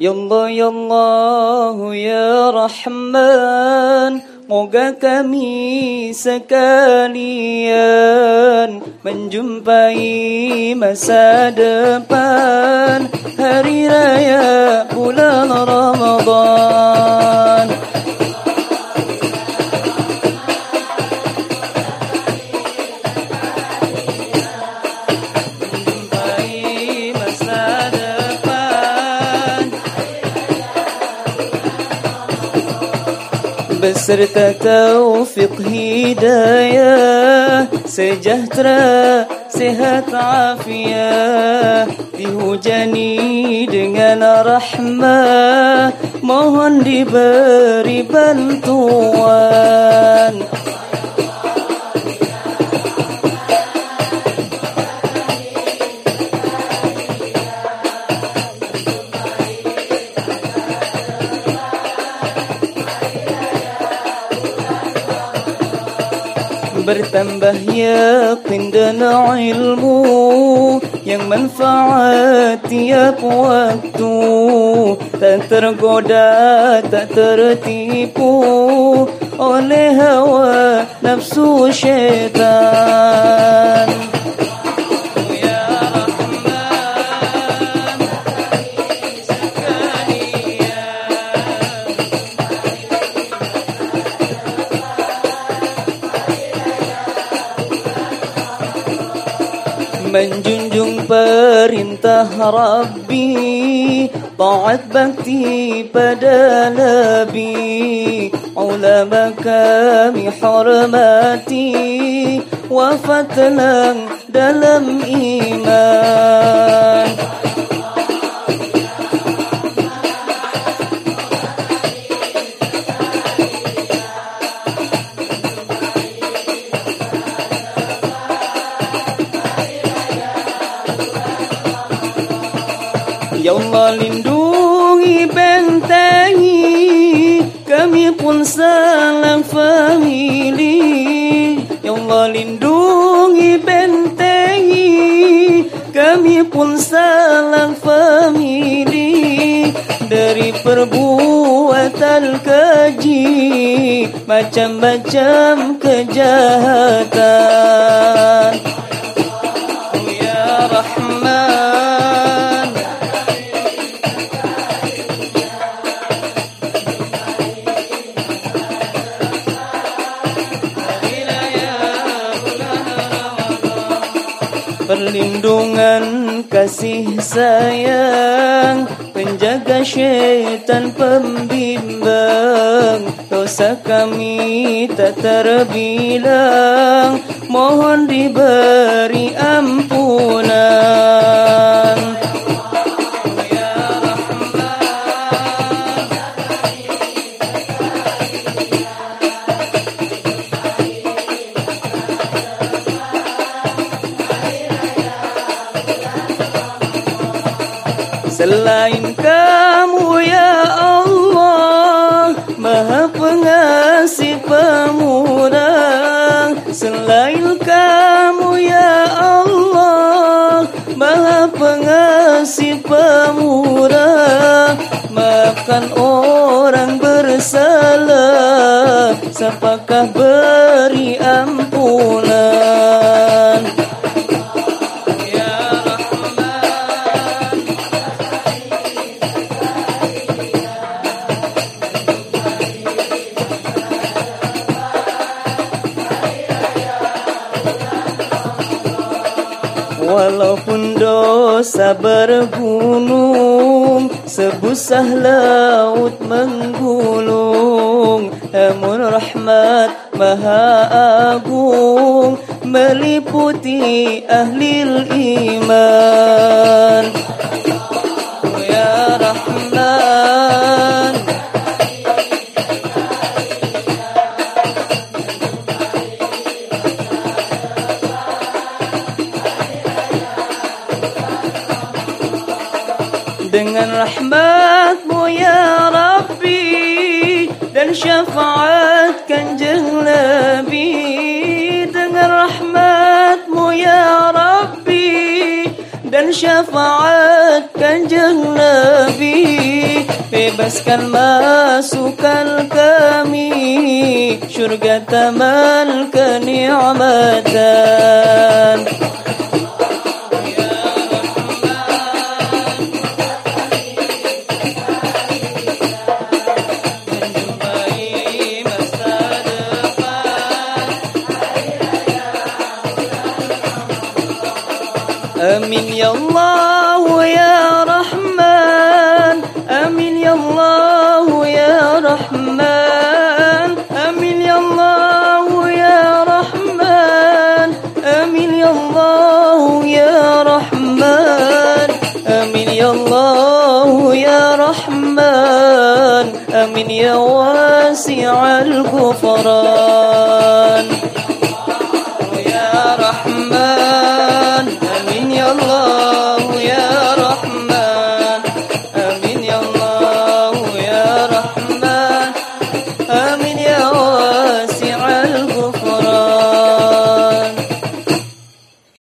Ya Allah, Ya Rahman. Moga kami sekalian Menjumpai masa depan. Hari Raya bulan Ramadan beserta taufik hidayah sejahtera sehat afiat dihujani dengan rahmah mohon diberi bantuan bertambah yakin dan ilmu. Yang manfaat tiap waktu. Tak tergoda tak tertipu. Oleh hawa nafsu syaitan menjunjung perintah Rabbi taat bakti pada Nabi. Ulama kami hormati wafat dalam iman lindungi bentengi Kami pun salam famili. Ya Allah lindungi bentengi Kami pun salam famili. Dari perbuatan keji Macam-macam kejahatan perlindungan kasih sayang penjaga syaitan pembimbang. Dosa kami tak terbilang mohon diberi ampunan Selain kamu ya Allah Maha pengasih pemurah Selain kamu ya Allah Maha pengasih pemurah Maafkan orang bersalah Siapakah beri ampunan Walaupun dosa bergunung Sebusah laut menggulung Namun rahmat maha agung Meliputi ahli iman رحمتك يا ربي دن شفعتك انجلنا بي دن رحمتك يا ربي دن شفعتك انجلنا بي bebaskan masukkan kami syurga taman kenikmatan Amin ya Allah ya Rahman Amin ya Allah ya Rahman Amin ya Allah ya Rahman Amin ya Allah ya Rahman Amin ya Allah ya Rahman Amin ya wasi'al ghufran Ya Rahman